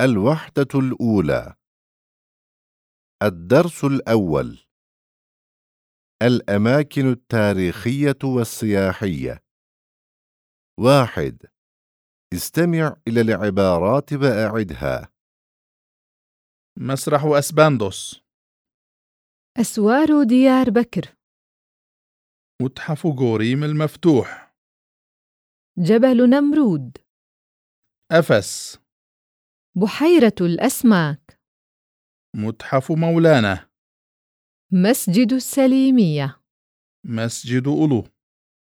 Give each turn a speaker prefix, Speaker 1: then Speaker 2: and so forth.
Speaker 1: الوحدة الأولى. الدرس الأول. الأماكن التاريخية والسياحية. واحد. استمع إلى العبارات وأعدها.
Speaker 2: مسرح أسباندوس.
Speaker 3: أسوار ديار بكر.
Speaker 2: متحف غوريم المفتوح.
Speaker 3: جبل نمرود.
Speaker 2: أفس.
Speaker 3: بحيرة الأسماك.
Speaker 2: متحف مولانا
Speaker 3: مسجد السليمية.
Speaker 2: مسجد أولو.